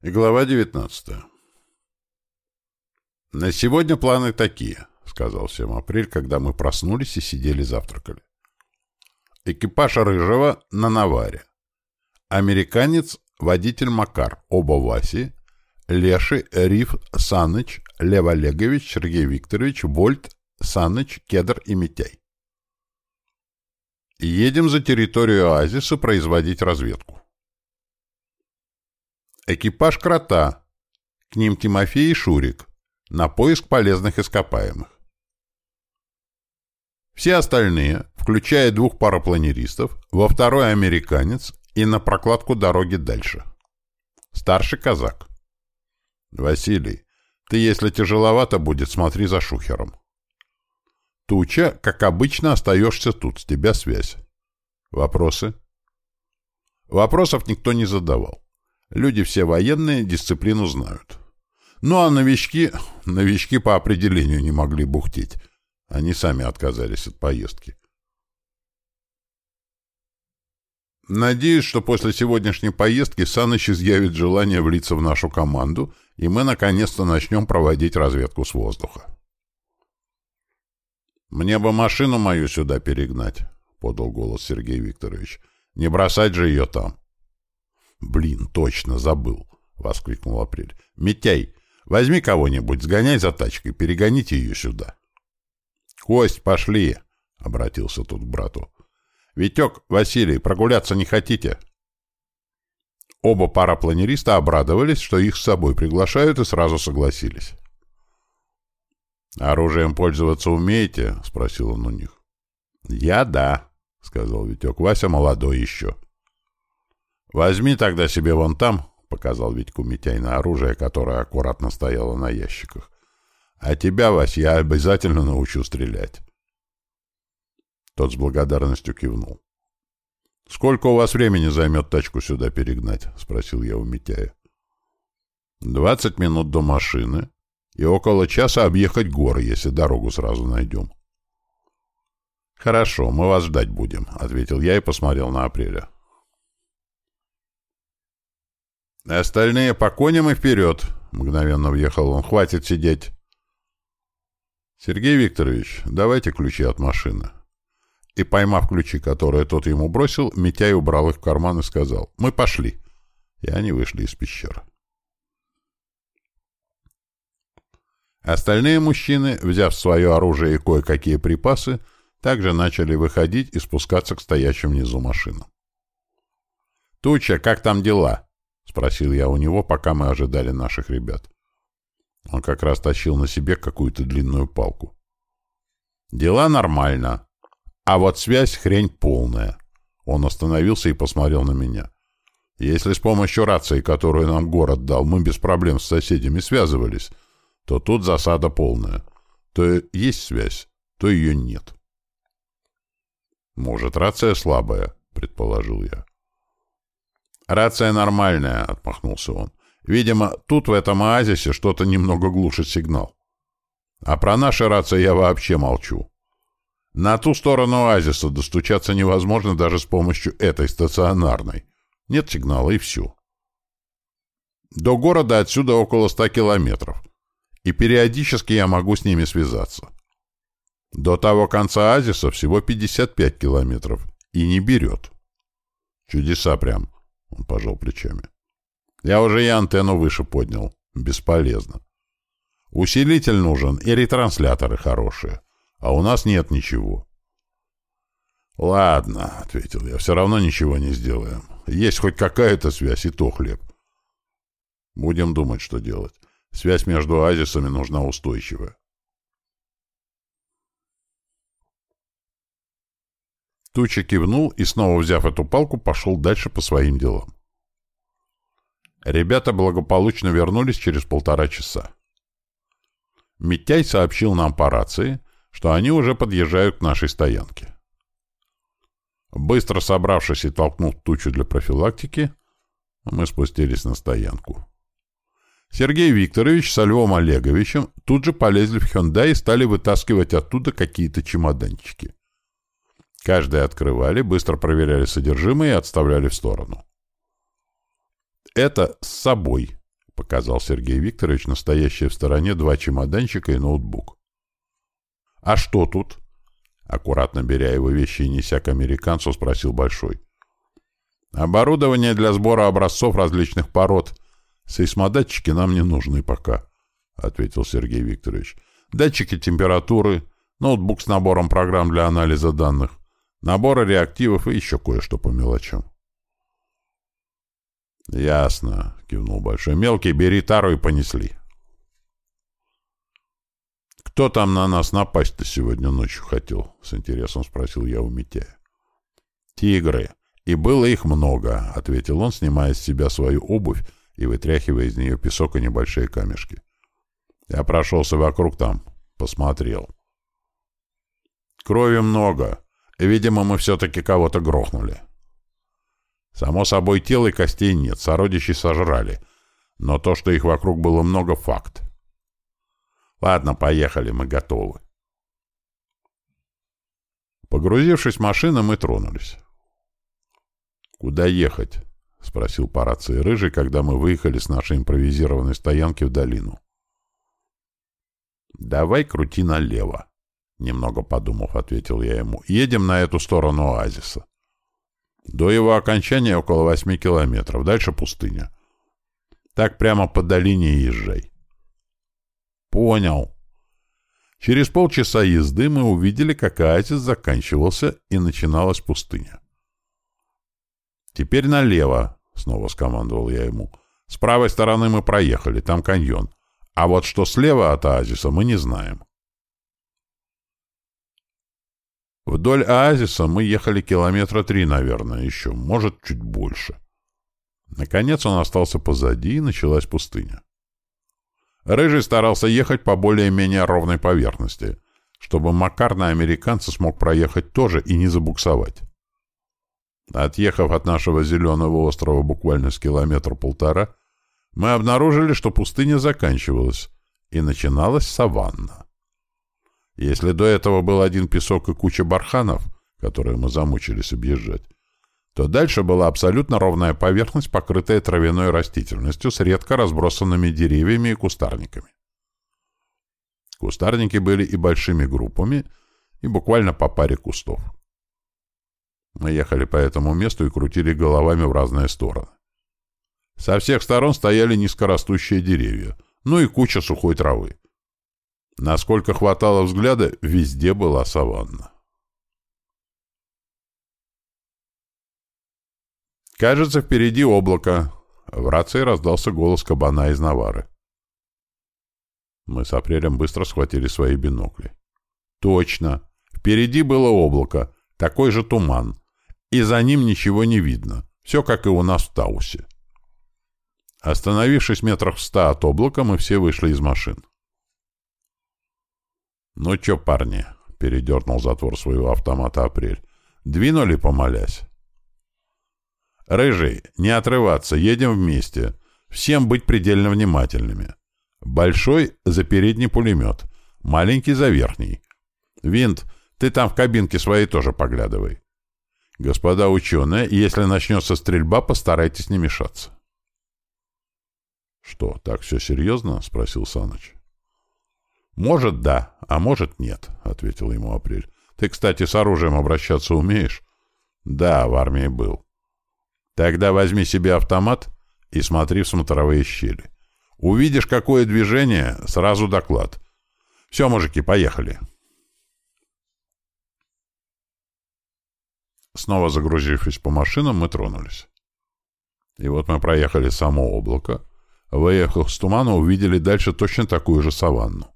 Глава 19. «На сегодня планы такие», — сказал всем Апрель, когда мы проснулись и сидели завтракали. «Экипаж Рыжего на Наваре. Американец, водитель Макар, оба Васи, Леши, Риф, Саныч, Лев Олегович, Сергей Викторович, Вольт, Саныч, Кедр и Митяй. Едем за территорию оазиса производить разведку. Экипаж «Крота». К ним Тимофей и Шурик. На поиск полезных ископаемых. Все остальные, включая двух парапланеристов, во второй американец и на прокладку дороги дальше. Старший казак. Василий, ты, если тяжеловато будет, смотри за шухером. Туча, как обычно, остаешься тут, с тебя связь. Вопросы? Вопросов никто не задавал. Люди все военные, дисциплину знают. Ну а новички, новички по определению не могли бухтеть. Они сами отказались от поездки. Надеюсь, что после сегодняшней поездки Саныч изъявит желание влиться в нашу команду, и мы наконец-то начнем проводить разведку с воздуха. «Мне бы машину мою сюда перегнать», — подал голос Сергей Викторович. «Не бросать же ее там». «Блин, точно, забыл!» — воскликнул Апрель. «Митяй, возьми кого-нибудь, сгоняй за тачкой, перегоните ее сюда». «Кость, пошли!» — обратился тут к брату. «Витек, Василий, прогуляться не хотите?» Оба парапланериста обрадовались, что их с собой приглашают, и сразу согласились. «Оружием пользоваться умеете?» — спросил он у них. «Я — да», — сказал Витек. «Вася молодой еще». «Возьми тогда себе вон там», — показал Витьку Митяй на оружие, которое аккуратно стояло на ящиках. «А тебя, Вась, я обязательно научу стрелять». Тот с благодарностью кивнул. «Сколько у вас времени займет тачку сюда перегнать?» — спросил я у Митяя. «Двадцать минут до машины и около часа объехать горы, если дорогу сразу найдем». «Хорошо, мы вас ждать будем», — ответил я и посмотрел на Апреля. «Остальные по коням и вперед!» — мгновенно въехал он. «Хватит сидеть!» «Сергей Викторович, давайте ключи от машины». И, поймав ключи, которые тот ему бросил, Митяй убрал их в карман и сказал «Мы пошли». И они вышли из пещеры. Остальные мужчины, взяв свое оружие и кое-какие припасы, также начали выходить и спускаться к стоящим внизу машинам. «Туча, как там дела?» — спросил я у него, пока мы ожидали наших ребят. Он как раз тащил на себе какую-то длинную палку. «Дела нормально. А вот связь — хрень полная». Он остановился и посмотрел на меня. «Если с помощью рации, которую нам город дал, мы без проблем с соседями связывались, то тут засада полная. То есть связь, то ее нет». «Может, рация слабая?» — предположил я. «Рация нормальная», — отмахнулся он. «Видимо, тут в этом оазисе что-то немного глушит сигнал. А про наши рации я вообще молчу. На ту сторону оазиса достучаться невозможно даже с помощью этой стационарной. Нет сигнала, и все. До города отсюда около ста километров, и периодически я могу с ними связаться. До того конца оазиса всего 55 километров, и не берет. Чудеса прям. Пожал плечами. Я уже и антенну выше поднял. Бесполезно. Усилитель нужен и ретрансляторы хорошие. А у нас нет ничего. «Ладно», — ответил я, — «все равно ничего не сделаем. Есть хоть какая-то связь, и то хлеб. Будем думать, что делать. Связь между оазисами нужна устойчивая». Туча кивнул и, снова взяв эту палку, пошел дальше по своим делам. Ребята благополучно вернулись через полтора часа. Митяй сообщил нам по рации, что они уже подъезжают к нашей стоянке. Быстро собравшись и толкнув тучу для профилактики, мы спустились на стоянку. Сергей Викторович с Львом Олеговичем тут же полезли в Хёндай и стали вытаскивать оттуда какие-то чемоданчики. Каждый открывали, быстро проверяли содержимое и отставляли в сторону. «Это с собой», показал Сергей Викторович настоящие в стороне два чемоданчика и ноутбук. «А что тут?» Аккуратно беря его вещи и неся к американцу, спросил Большой. «Оборудование для сбора образцов различных пород. Сейсмодатчики нам не нужны пока», — ответил Сергей Викторович. «Датчики температуры, ноутбук с набором программ для анализа данных, набора реактивов и еще кое-что по мелочам». «Ясно», — кивнул Большой. «Мелкий, бери тару и понесли». «Кто там на нас напасть-то сегодня ночью хотел?» — с интересом спросил я у Митяя. «Тигры. И было их много», — ответил он, снимая с себя свою обувь и вытряхивая из нее песок и небольшие камешки. «Я прошелся вокруг там, посмотрел. Крови много. Видимо, мы все-таки кого-то грохнули. Само собой, тел и костей нет, сородичей сожрали. Но то, что их вокруг было много, — факт. Ладно, поехали, мы готовы. Погрузившись в машину, мы тронулись. «Куда ехать?» — спросил по рации Рыжий, когда мы выехали с нашей импровизированной стоянки в долину. «Давай крути налево», — немного подумав, ответил я ему. «Едем на эту сторону оазиса». До его окончания около восьми километров. Дальше пустыня. Так прямо по долине езжай. Понял. Через полчаса езды мы увидели, как оазис заканчивался и начиналась пустыня. «Теперь налево», — снова скомандовал я ему. «С правой стороны мы проехали, там каньон. А вот что слева от оазиса мы не знаем». Вдоль оазиса мы ехали километра три, наверное, еще, может, чуть больше. Наконец он остался позади, и началась пустыня. Рыжий старался ехать по более-менее ровной поверхности, чтобы Макар на американца смог проехать тоже и не забуксовать. Отъехав от нашего зеленого острова буквально с километра-полтора, мы обнаружили, что пустыня заканчивалась, и начиналась саванна. Если до этого был один песок и куча барханов, которые мы замучились объезжать, то дальше была абсолютно ровная поверхность, покрытая травяной растительностью с редко разбросанными деревьями и кустарниками. Кустарники были и большими группами, и буквально по паре кустов. Мы ехали по этому месту и крутили головами в разные стороны. Со всех сторон стояли низкорастущие деревья, ну и куча сухой травы. Насколько хватало взгляда, везде была саванна. «Кажется, впереди облако». В рации раздался голос кабана из Навары. Мы с Апрелем быстро схватили свои бинокли. «Точно! Впереди было облако, такой же туман, и за ним ничего не видно. Все, как и у нас в Таусе». Остановившись метрах в ста от облака, мы все вышли из машин. «Ну чё, парни?» — передернул затвор своего автомата Апрель. «Двинули, помолясь?» «Рыжий, не отрываться, едем вместе. Всем быть предельно внимательными. Большой — за передний пулемет, маленький — за верхний. Винт, ты там в кабинке своей тоже поглядывай. Господа ученые, если начнется стрельба, постарайтесь не мешаться». «Что, так все серьезно?» — спросил Саныч. «Может, да, а может, нет», — ответил ему Апрель. «Ты, кстати, с оружием обращаться умеешь?» «Да, в армии был». «Тогда возьми себе автомат и смотри в смотровые щели. Увидишь, какое движение, сразу доклад. Все, мужики, поехали». Снова загрузившись по машинам, мы тронулись. И вот мы проехали само облако, выехав с тумана, увидели дальше точно такую же саванну.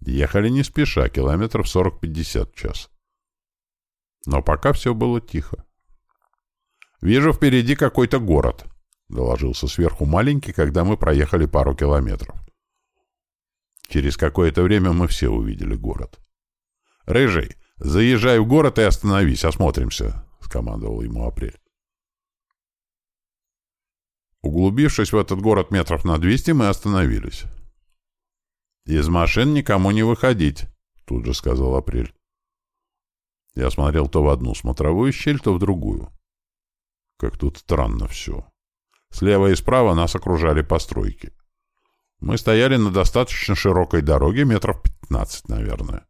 Ехали не спеша, километров 40-50 в час. Но пока все было тихо. «Вижу впереди какой-то город», — доложился сверху маленький, когда мы проехали пару километров. Через какое-то время мы все увидели город. «Рыжий, заезжай в город и остановись, осмотримся», — скомандовал ему Апрель. Углубившись в этот город метров на 200, мы остановились. «Из машин никому не выходить», — тут же сказал Апрель. Я смотрел то в одну смотровую щель, то в другую. Как тут странно все. Слева и справа нас окружали постройки. Мы стояли на достаточно широкой дороге, метров 15, наверное.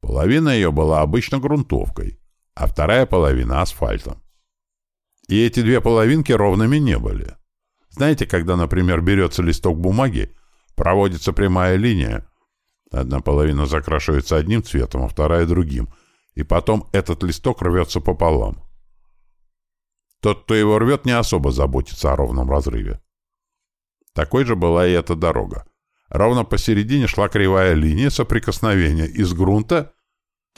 Половина ее была обычно грунтовкой, а вторая половина — асфальтом. И эти две половинки ровными не были. Знаете, когда, например, берется листок бумаги, проводится прямая линия, одна половина закрашивается одним цветом, а вторая — другим, и потом этот листок рвется пополам. Тот, кто его рвет, не особо заботится о ровном разрыве. Такой же была и эта дорога. Ровно посередине шла кривая линия соприкосновения из грунта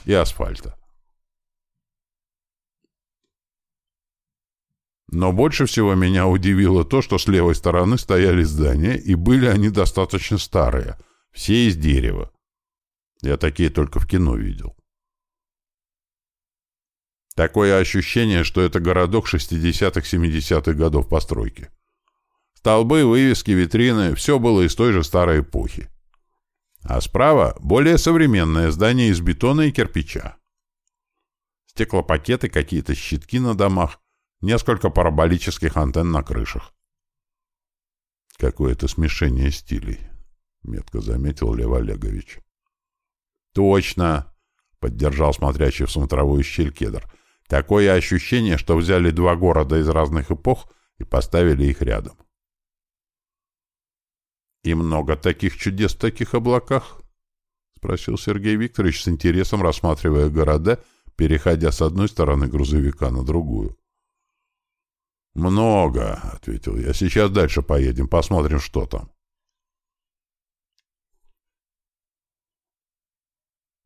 и асфальта. Но больше всего меня удивило то, что с левой стороны стояли здания, и были они достаточно старые, все из дерева. Я такие только в кино видел. Такое ощущение, что это городок 60-70-х годов постройки. Столбы, вывески, витрины — все было из той же старой эпохи. А справа — более современное здание из бетона и кирпича. Стеклопакеты, какие-то щитки на домах, несколько параболических антенн на крышах. Какое-то смешение стилей, — метко заметил Лев Олегович. Точно, — поддержал смотрящий в смотровую щель кедр. Такое ощущение, что взяли два города из разных эпох и поставили их рядом. «И много таких чудес в таких облаках?» — спросил Сергей Викторович с интересом, рассматривая города, переходя с одной стороны грузовика на другую. «Много», — ответил я. «Сейчас дальше поедем, посмотрим, что там».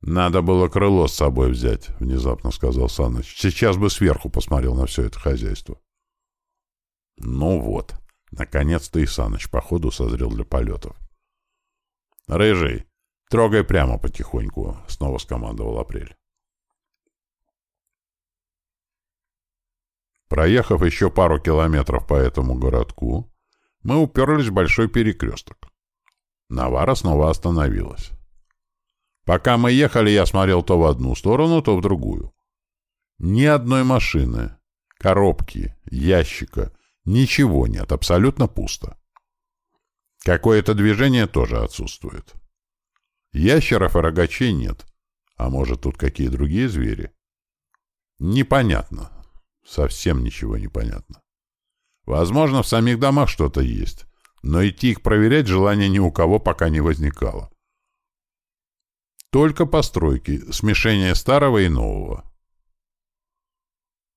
«Надо было крыло с собой взять», — внезапно сказал Саныч. «Сейчас бы сверху посмотрел на все это хозяйство». «Ну вот», Наконец-то и Саныч, походу, созрел для полетов. «Рыжий, трогай прямо потихоньку», — снова скомандовал Апрель. Проехав еще пару километров по этому городку, мы уперлись в большой перекресток. Навара снова остановилась. Пока мы ехали, я смотрел то в одну сторону, то в другую. Ни одной машины, коробки, ящика, Ничего нет, абсолютно пусто. Какое-то движение тоже отсутствует. Ящеров и рогачей нет. А может, тут какие другие звери? Непонятно. Совсем ничего не понятно. Возможно, в самих домах что-то есть, но идти их проверять желания ни у кого пока не возникало. Только постройки, смешение старого и нового.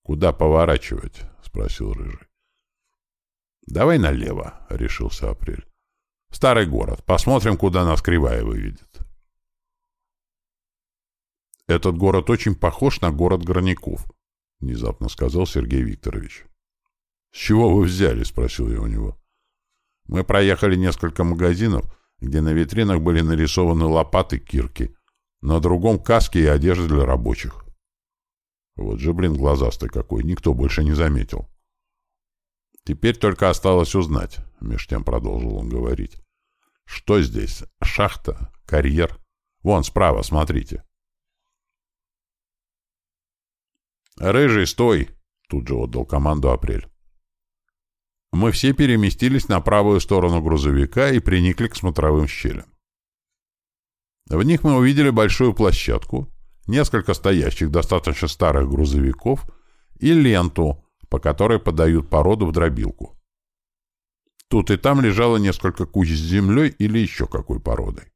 «Куда поворачивать?» — спросил Рыжий. «Давай налево», — решился Апрель. «Старый город. Посмотрим, куда нас кривая выведет». «Этот город очень похож на город Горняков», — внезапно сказал Сергей Викторович. «С чего вы взяли?» — спросил я у него. «Мы проехали несколько магазинов, где на витринах были нарисованы лопаты, кирки, на другом каски и одежда для рабочих». Вот же, блин, глазастый какой, никто больше не заметил. Теперь только осталось узнать, — меж тем продолжил он говорить. Что здесь? Шахта? Карьер? Вон справа, смотрите. «Рыжий, стой!» — тут же отдал команду Апрель. Мы все переместились на правую сторону грузовика и приникли к смотровым щелям. В них мы увидели большую площадку, несколько стоящих достаточно старых грузовиков и ленту, по которой подают породу в дробилку. Тут и там лежало несколько куч с землей или еще какой породой.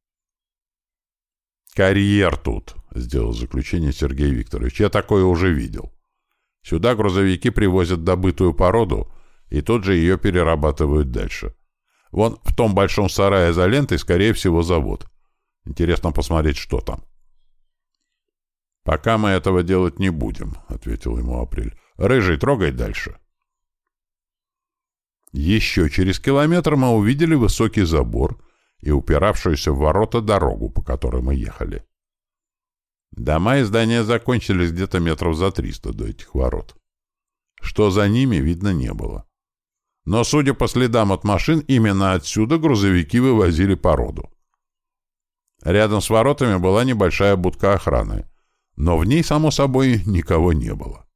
«Карьер тут», — сделал заключение Сергей Викторович. «Я такое уже видел. Сюда грузовики привозят добытую породу, и тут же ее перерабатывают дальше. Вон в том большом сарае за лентой, скорее всего, завод. Интересно посмотреть, что там». «Пока мы этого делать не будем», — ответил ему Апрель. Рыжий, трогай дальше. Еще через километр мы увидели высокий забор и упиравшуюся в ворота дорогу, по которой мы ехали. Дома и здания закончились где-то метров за триста до этих ворот. Что за ними, видно не было. Но, судя по следам от машин, именно отсюда грузовики вывозили породу. Рядом с воротами была небольшая будка охраны, но в ней, само собой, никого не было.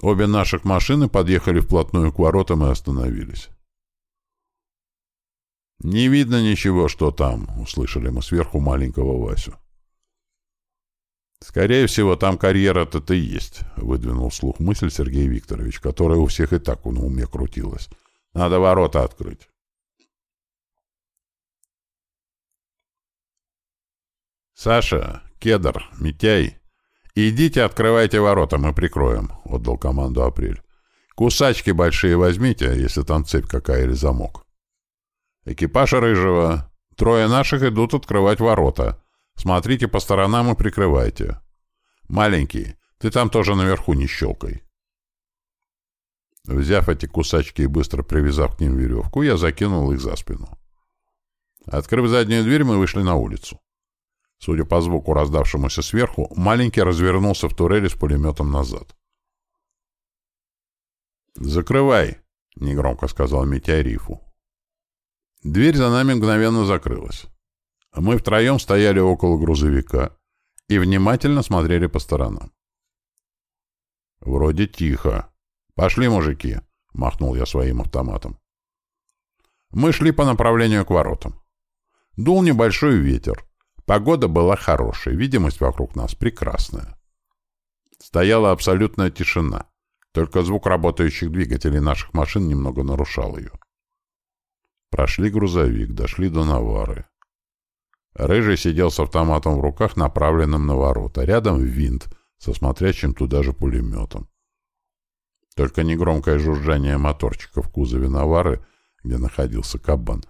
Обе наших машины подъехали вплотную к воротам и остановились. «Не видно ничего, что там», — услышали мы сверху маленького Васю. «Скорее всего, там карьера-то-то и есть», — выдвинул слух мысль Сергей Викторович, которая у всех и так на уме крутилась. «Надо ворота открыть». «Саша, Кедр, Митяй, идите открывайте ворота, мы прикроем», — отдал команду Апрель. «Кусачки большие возьмите, если там цепь какая или замок». «Экипаж Рыжего. Трое наших идут открывать ворота. Смотрите по сторонам и прикрывайте. Маленький, ты там тоже наверху не щелкай». Взяв эти кусачки и быстро привязав к ним веревку, я закинул их за спину. Открыв заднюю дверь, мы вышли на улицу. Судя по звуку, раздавшемуся сверху, маленький развернулся в турели с пулеметом назад. «Закрывай!» — негромко сказал Митя Рифу. Дверь за нами мгновенно закрылась. Мы втроем стояли около грузовика и внимательно смотрели по сторонам. «Вроде тихо. Пошли, мужики!» — махнул я своим автоматом. Мы шли по направлению к воротам. Дул небольшой ветер. Погода была хорошая, видимость вокруг нас прекрасная. Стояла абсолютная тишина, только звук работающих двигателей наших машин немного нарушал ее. Прошли грузовик, дошли до Навары. Рыжий сидел с автоматом в руках, направленным на ворота. Рядом винт со смотрящим туда же пулеметом. Только негромкое жужжание моторчика в кузове Навары, где находился кабан,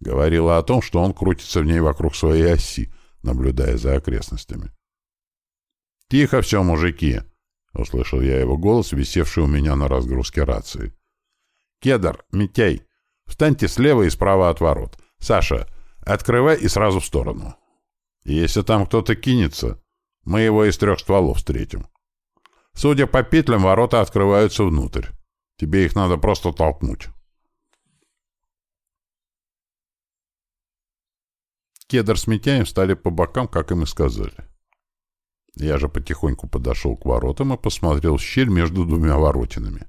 говорило о том, что он крутится в ней вокруг своей оси, наблюдая за окрестностями. «Тихо все, мужики!» — услышал я его голос, висевший у меня на разгрузке рации. «Кедр, Митяй, встаньте слева и справа от ворот. Саша, открывай и сразу в сторону. Если там кто-то кинется, мы его из трех стволов встретим. Судя по петлям, ворота открываются внутрь. Тебе их надо просто толкнуть». Кедр с Митяем встали по бокам, как им и сказали. Я же потихоньку подошел к воротам и посмотрел в щель между двумя воротинами.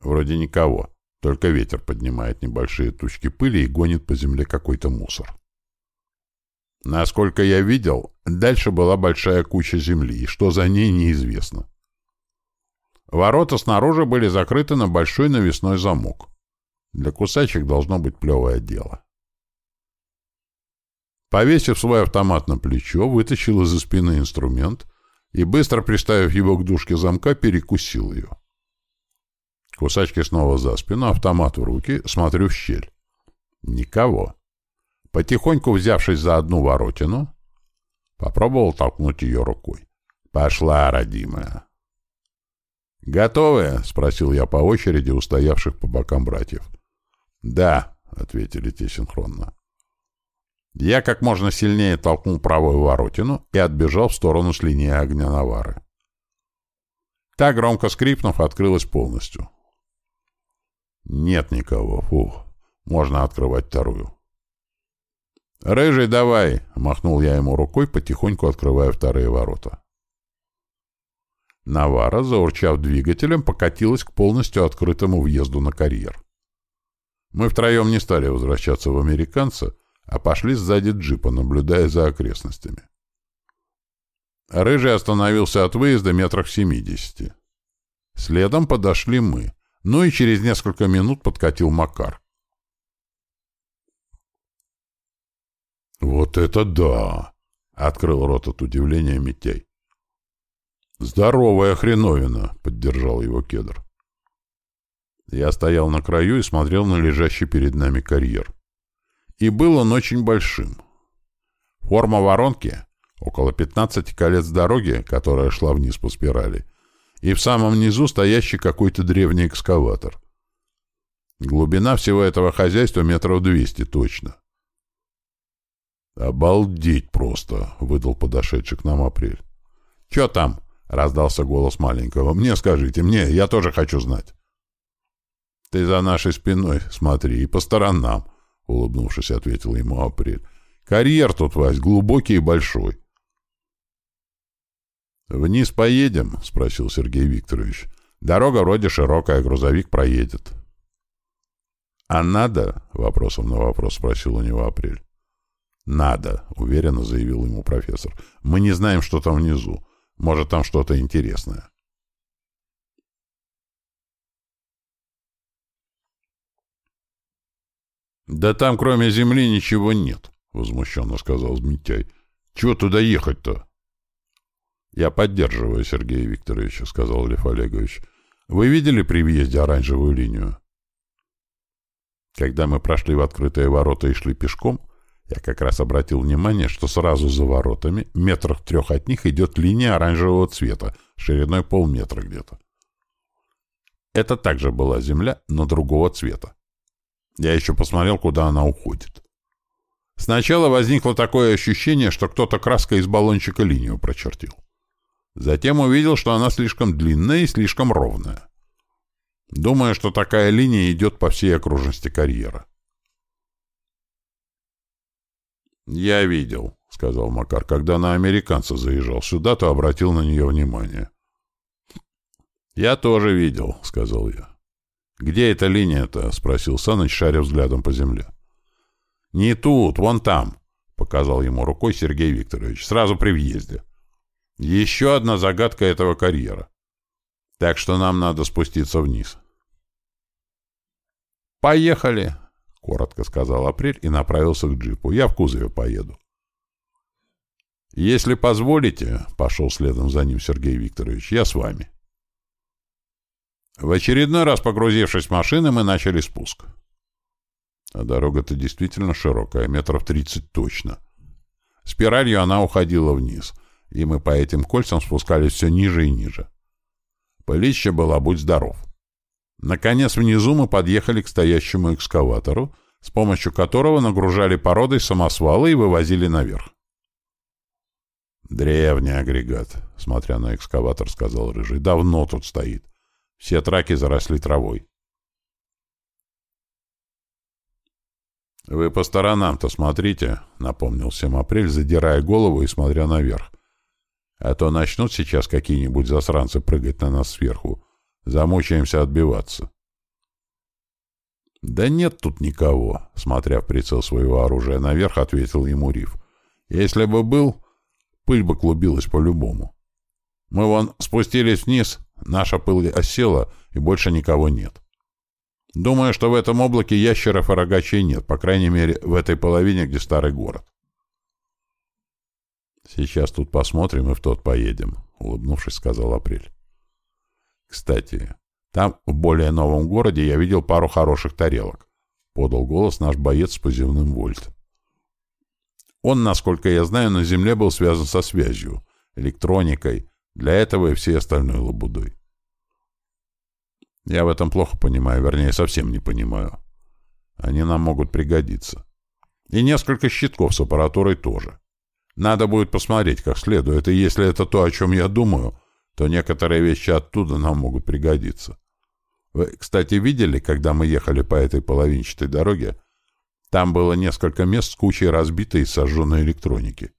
Вроде никого, только ветер поднимает небольшие тучки пыли и гонит по земле какой-то мусор. Насколько я видел, дальше была большая куча земли, и что за ней неизвестно. Ворота снаружи были закрыты на большой навесной замок. Для кусачих должно быть плевое дело. Повесив свой автомат на плечо, вытащил из-за спины инструмент и, быстро приставив его к дужке замка, перекусил ее. Кусачки снова за спину, автомат в руки, смотрю в щель. Никого. Потихоньку взявшись за одну воротину, попробовал толкнуть ее рукой. «Пошла, родимая!» «Готовы?» — спросил я по очереди у стоявших по бокам братьев. «Да», — ответили те синхронно. Я как можно сильнее толкнул правую воротину и отбежал в сторону с линии огня Навары. Та, громко скрипнув, открылась полностью. Нет никого. Фух. Можно открывать вторую. «Рыжий, давай!» — махнул я ему рукой, потихоньку открывая вторые ворота. Навара, заурчав двигателем, покатилась к полностью открытому въезду на карьер. Мы втроем не стали возвращаться в американца, а пошли сзади джипа, наблюдая за окрестностями. Рыжий остановился от выезда метрах в семидесяти. Следом подошли мы, ну и через несколько минут подкатил Макар. «Вот это да!» — открыл рот от удивления Митяй. «Здоровая хреновина!» — поддержал его кедр. Я стоял на краю и смотрел на лежащий перед нами карьер и был он очень большим. Форма воронки — около 15 колец дороги, которая шла вниз по спирали, и в самом низу стоящий какой-то древний экскаватор. Глубина всего этого хозяйства метров 200 точно. «Обалдеть просто!» — выдал подошедший к нам апрель. «Чё там?» — раздался голос маленького. «Мне скажите, мне, я тоже хочу знать». «Ты за нашей спиной смотри и по сторонам», — улыбнувшись, ответил ему Апрель. «Карьер тут, Вась, глубокий и большой». «Вниз поедем?» — спросил Сергей Викторович. Дорога вроде широкая, грузовик проедет. «А надо?» — вопросом на вопрос спросил у него Апрель. «Надо», — уверенно заявил ему профессор. «Мы не знаем, что там внизу. Может, там что-то интересное». «Да там, кроме земли, ничего нет», — возмущенно сказал Змитяй. «Чего туда ехать-то?» «Я поддерживаю Сергея Викторовича», — сказал Лев Олегович. «Вы видели при въезде оранжевую линию?» Когда мы прошли в открытые ворота и шли пешком, я как раз обратил внимание, что сразу за воротами, метрах трех от них, идет линия оранжевого цвета, шириной полметра где-то. Это также была земля, но другого цвета. Я еще посмотрел, куда она уходит. Сначала возникло такое ощущение, что кто-то краской из баллончика линию прочертил. Затем увидел, что она слишком длинная и слишком ровная. Думаю, что такая линия идет по всей окружности карьера. «Я видел», — сказал Макар. «Когда на американца заезжал сюда, то обратил на нее внимание». «Я тоже видел», — сказал я. «Где эта линия-то?» — спросил Саныч, шаря взглядом по земле. «Не тут, вон там», — показал ему рукой Сергей Викторович, сразу при въезде. «Еще одна загадка этого карьера. Так что нам надо спуститься вниз». «Поехали!» — коротко сказал Апрель и направился к джипу. «Я в кузове поеду». «Если позволите», — пошел следом за ним Сергей Викторович, — «я с вами». В очередной раз погрузившись в машины, мы начали спуск. А дорога-то действительно широкая, метров тридцать точно. Спиралью она уходила вниз, и мы по этим кольцам спускались все ниже и ниже. Пылища была «Будь здоров». Наконец, внизу мы подъехали к стоящему экскаватору, с помощью которого нагружали породой самосвалы и вывозили наверх. «Древний агрегат», — смотря на экскаватор, сказал Рыжий. «Давно тут стоит. Все траки заросли травой». «Вы по сторонам-то смотрите», — напомнил всем Апрель, задирая голову и смотря наверх. «А то начнут сейчас какие-нибудь засранцы прыгать на нас сверху, Замучаемся отбиваться. «Да нет тут никого», — смотря в прицел своего оружия наверх, ответил ему Риф. «Если бы был, пыль бы клубилась по-любому. Мы вон спустились вниз, наша пыль осела, и больше никого нет. Думаю, что в этом облаке ящеров и рогачей нет, по крайней мере, в этой половине, где старый город». «Сейчас тут посмотрим и в тот поедем», — улыбнувшись, сказал Апрель. Кстати, там, в более новом городе, я видел пару хороших тарелок. Подал голос наш боец с позывным «Вольт». Он, насколько я знаю, на Земле был связан со связью, электроникой, для этого и всей остальной лабудой. Я в этом плохо понимаю, вернее, совсем не понимаю. Они нам могут пригодиться. И несколько щитков с аппаратурой тоже. Надо будет посмотреть как следует, и если это то, о чем я думаю, то некоторые вещи оттуда нам могут пригодиться. Вы, кстати, видели, когда мы ехали по этой половинчатой дороге, там было несколько мест с кучей разбитой и сожженной электроники.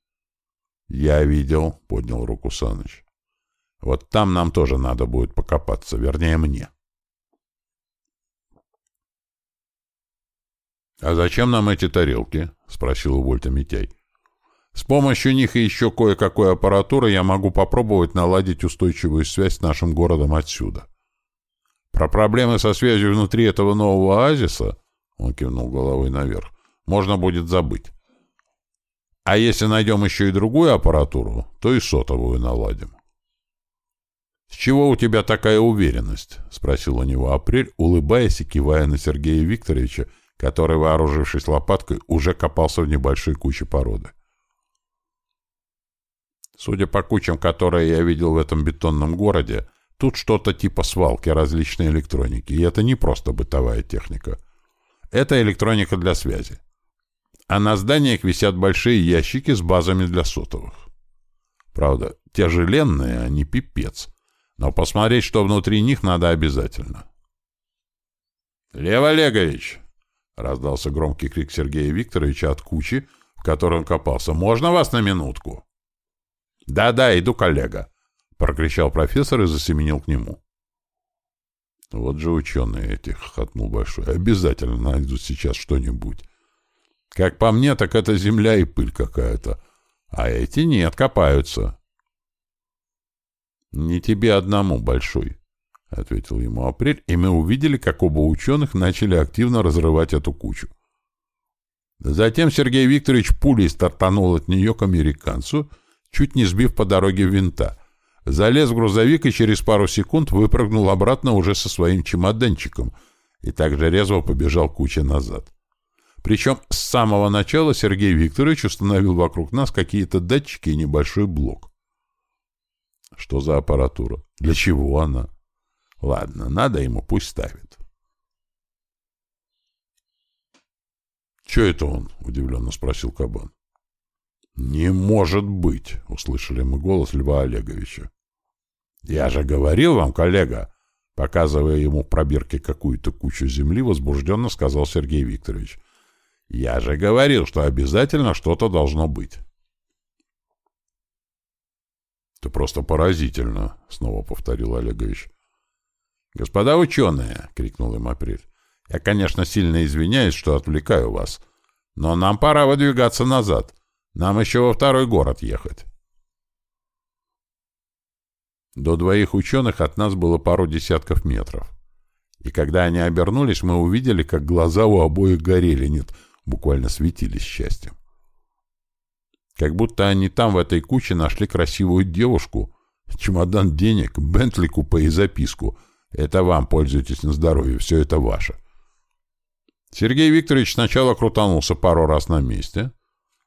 «Я видел», — поднял руку Саныч. «Вот там нам тоже надо будет покопаться, вернее, мне». «А зачем нам эти тарелки?» — спросил у Вольта Митяй. С помощью них и еще кое-какой аппаратуры я могу попробовать наладить устойчивую связь с нашим городом отсюда. Про проблемы со связью внутри этого нового оазиса, он кивнул головой наверх, можно будет забыть. А если найдем еще и другую аппаратуру, то и сотовую наладим. «С чего у тебя такая уверенность?» — спросил у него Апрель, улыбаясь и кивая на Сергея Викторовича, который, вооружившись лопаткой, уже копался в небольшой куче породы. Судя по кучам, которые я видел в этом бетонном городе, тут что-то типа свалки различной электроники, и это не просто бытовая техника. Это электроника для связи. А на зданиях висят большие ящики с базами для сотовых. Правда, тяжеленные, они пипец. Но посмотреть, что внутри них, надо обязательно. «Лев Олегович!» — раздался громкий крик Сергея Викторовича от кучи, в которой он копался. «Можно вас на минутку?» «Да-да, иду, коллега», — прокричал профессор и засеменил к нему. Вот же ученые эти, хохотнул Большой, обязательно найдут сейчас что-нибудь. Как по мне, так это земля и пыль какая-то. А эти нет, копаются. Не тебе одному, Большой, — ответил ему Апрель, и мы увидели, как оба ученых начали активно разрывать эту кучу. Затем Сергей Викторович пулей стартанул от нее к американцу, чуть не сбив по дороге винта. Залез в грузовик и через пару секунд выпрыгнул обратно уже со своим чемоданчиком и также резво побежал куча назад. Причем с самого начала Сергей Викторович установил вокруг нас какие-то датчики и небольшой блок. Что за аппаратура? Для чего она? Ладно, надо ему, пусть ставит. «Че это он?» — удивленно спросил Кабан. «Не может быть!» — услышали мы голос Льва Олеговича. «Я же говорил вам, коллега!» Показывая ему в пробирке какую-то кучу земли, возбужденно сказал Сергей Викторович. «Я же говорил, что обязательно что-то должно быть!» «Это просто поразительно!» — снова повторил Олегович. «Господа ученые!» — крикнул им Апрель. «Я, конечно, сильно извиняюсь, что отвлекаю вас, но нам пора выдвигаться назад. Нам еще во второй город ехать». До двоих ученых от нас было пару десятков метров. И когда они обернулись, мы увидели, как глаза у обоих горели, нет, буквально светились счастьем. Как будто они там, в этой куче, нашли красивую девушку, чемодан денег, Бентли купе и записку. Это вам, пользуйтесь на здоровье, все это ваше. Сергей Викторович сначала крутанулся пару раз на месте,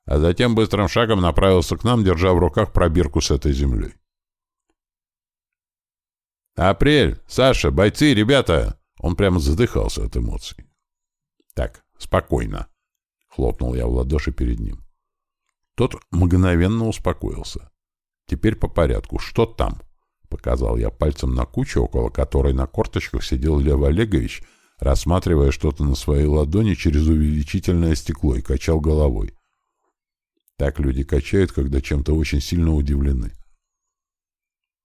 а затем быстрым шагом направился к нам, держа в руках пробирку с этой землей. «Апрель! Саша! Бойцы! Ребята!» Он прямо задыхался от эмоций. «Так, спокойно!» — хлопнул я в ладоши перед ним. Тот мгновенно успокоился. «Теперь по порядку. Что там?» — показал я пальцем на кучу, около которой на корточках сидел Лев Олегович, рассматривая что-то на своей ладони через увеличительное стекло и качал головой. Так люди качают, когда чем-то очень сильно удивлены.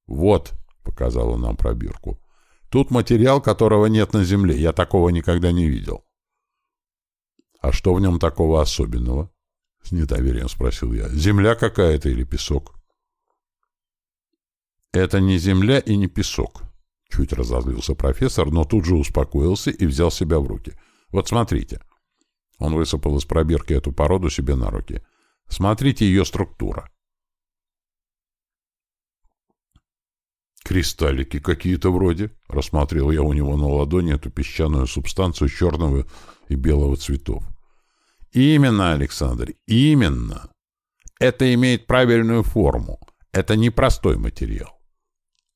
«Вот!» — показал он нам пробирку. «Тут материал, которого нет на Земле. Я такого никогда не видел». «А что в нем такого особенного?» — с недоверием спросил я. «Земля какая-то или песок?» «Это не земля и не песок», — чуть разозлился профессор, но тут же успокоился и взял себя в руки. «Вот смотрите». Он высыпал из пробирки эту породу себе на руки. «Смотрите ее структура. «Кристаллики какие-то вроде», — рассматривал я у него на ладони эту песчаную субстанцию черного и белого цветов. «Именно, Александр, именно. Это имеет правильную форму. Это не простой материал».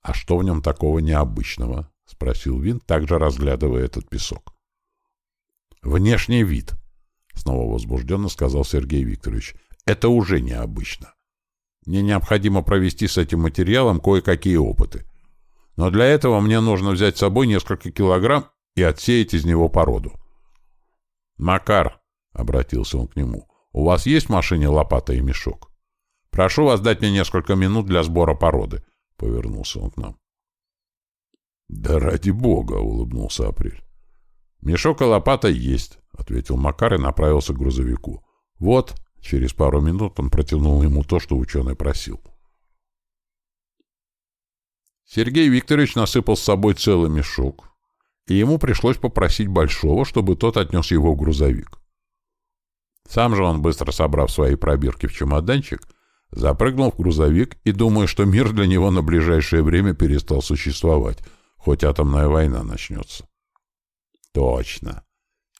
«А что в нем такого необычного?» — спросил Вин, также разглядывая этот песок. «Внешний вид», — снова возбужденно сказал Сергей Викторович. «Это уже необычно. Мне необходимо провести с этим материалом кое-какие опыты. Но для этого мне нужно взять с собой несколько килограмм и отсеять из него породу. «Макар», — обратился он к нему, — «у вас есть в машине лопата и мешок? Прошу вас дать мне несколько минут для сбора породы», — повернулся он к нам. «Да ради бога!» — улыбнулся Апрель. «Мешок и лопата есть», — ответил Макар и направился к грузовику. «Вот, Через пару минут он протянул ему то, что ученый просил. Сергей Викторович насыпал с собой целый мешок, и ему пришлось попросить Большого, чтобы тот отнес его в грузовик. Сам же он, быстро собрав свои пробирки в чемоданчик, запрыгнул в грузовик и, думая, что мир для него на ближайшее время перестал существовать, хоть атомная война начнется. Точно.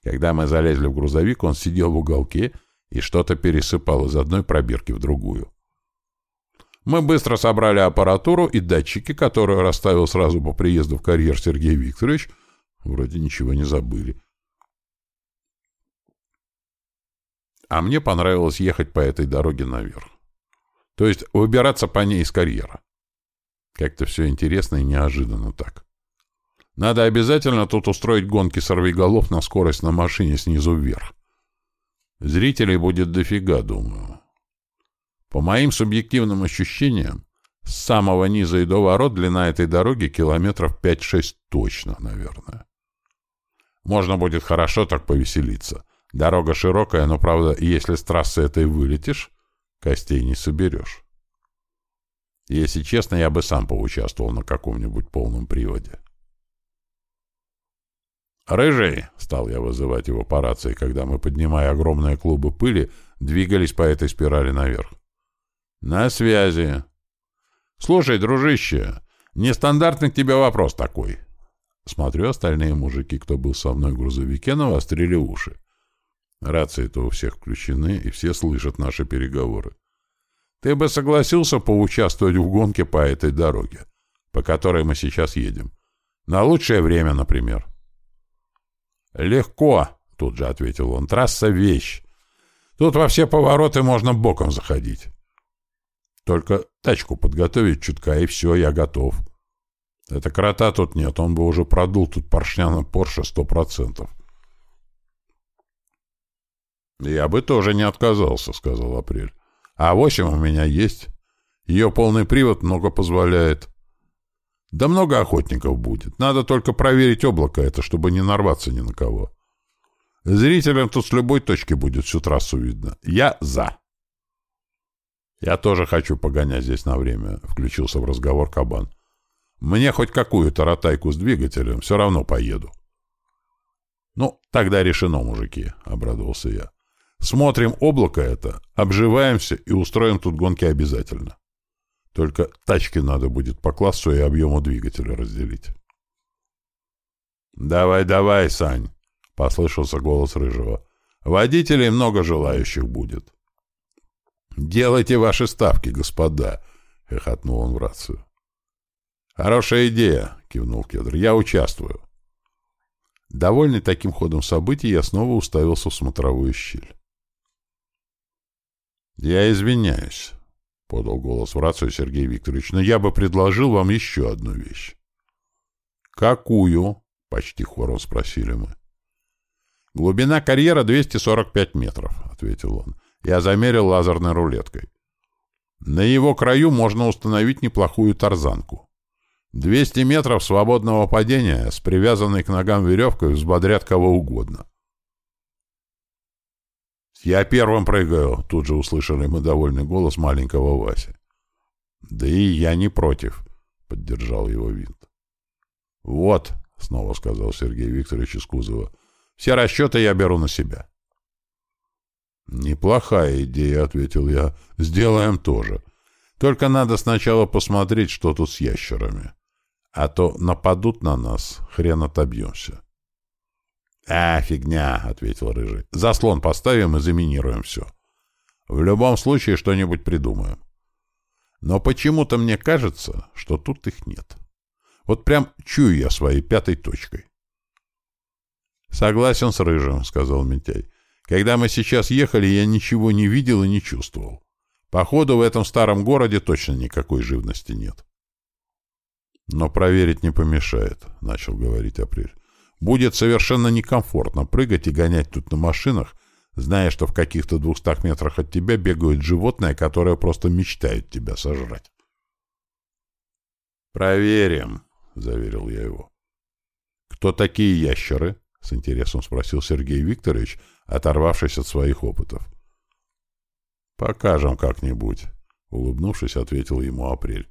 Когда мы залезли в грузовик, он сидел в уголке и что-то пересыпал из одной пробирки в другую. Мы быстро собрали аппаратуру и датчики, которые расставил сразу по приезду в карьер Сергей Викторович. Вроде ничего не забыли. А мне понравилось ехать по этой дороге наверх. То есть выбираться по ней из карьера. Как-то все интересно и неожиданно так. Надо обязательно тут устроить гонки сорвиголов на скорость на машине снизу вверх. Зрителей будет дофига, думаю. По моим субъективным ощущениям, С самого низа и до ворот длина этой дороги километров 5-6 точно, наверное. Можно будет хорошо так повеселиться. Дорога широкая, но, правда, если с трассы этой вылетишь, костей не соберешь. Если честно, я бы сам поучаствовал на каком-нибудь полном приводе. «Рыжий!» — стал я вызывать его по рации, когда мы, поднимая огромные клубы пыли, двигались по этой спирали наверх. «На связи!» «Слушай, дружище, нестандартный к тебе вопрос такой». Смотрю, остальные мужики, кто был со мной в грузовике, навострили уши. Рации-то у всех включены, и все слышат наши переговоры. Ты бы согласился поучаствовать в гонке по этой дороге, по которой мы сейчас едем? На лучшее время, например. «Легко», — тут же ответил он, — «трасса — вещь. Тут во все повороты можно боком заходить. Только тачку подготовить чутка, и все, я готов. Это крота тут нет, он бы уже продул тут поршня на Порше сто процентов». «Я бы тоже не отказался», — сказал Апрель. «А восемь у меня есть. Ее полный привод много позволяет. Да много охотников будет. Надо только проверить облако это, чтобы не нарваться ни на кого. Зрителям тут с любой точки будет всю трассу видно. Я за. Я тоже хочу погонять здесь на время, — включился в разговор кабан. Мне хоть какую-то ротайку с двигателем, все равно поеду. Ну, тогда решено, мужики, — обрадовался я. Смотрим облако это, обживаемся и устроим тут гонки обязательно. Только тачки надо будет по классу и объему двигателя разделить. «Давай, давай, Сань!» — послышался голос Рыжего. «Водителей много желающих будет». «Делайте ваши ставки, господа!» — хохотнул он в рацию. «Хорошая идея!» — кивнул Кедр. «Я участвую». Довольный таким ходом событий, я снова уставился в смотровую щель. «Я извиняюсь», — подал голос в рацию Сергей Викторович, — «но я бы предложил вам еще одну вещь». «Какую?» — почти хором спросили мы. «Глубина карьера 245 метров», — ответил он. Я замерил лазерной рулеткой. На его краю можно установить неплохую тарзанку. 200 метров свободного падения с привязанной к ногам веревкой взбодрят кого угодно. «Я первым прыгаю», — тут же услышали мы довольный голос маленького Васи. «Да и я не против», — поддержал его винт. «Вот», — снова сказал Сергей Викторович из кузова, — «все расчеты я беру на себя». «Неплохая идея», — ответил я. «Сделаем тоже. Только надо сначала посмотреть, что тут с ящерами. А то нападут на нас, хрен отобьемся». «А, фигня», — ответил Рыжий. «Заслон поставим и заминируем все. В любом случае что-нибудь придумаем. Но почему-то мне кажется, что тут их нет. Вот прям чую я своей пятой точкой». «Согласен с Рыжим», — сказал Митяй. «Когда мы сейчас ехали, я ничего не видел и не чувствовал. Походу, в этом старом городе точно никакой живности нет». «Но проверить не помешает», — начал говорить Апрель. Будет совершенно некомфортно прыгать и гонять тут на машинах, зная, что в каких-то двухстах метрах от тебя бегают животные, которые просто мечтают тебя сожрать. «Проверим», — заверил я его. «Кто такие ящеры?» — с интересом спросил Сергей Викторович, оторвавшись от своих опытов. «Покажем как-нибудь», — улыбнувшись, ответил ему Апрель.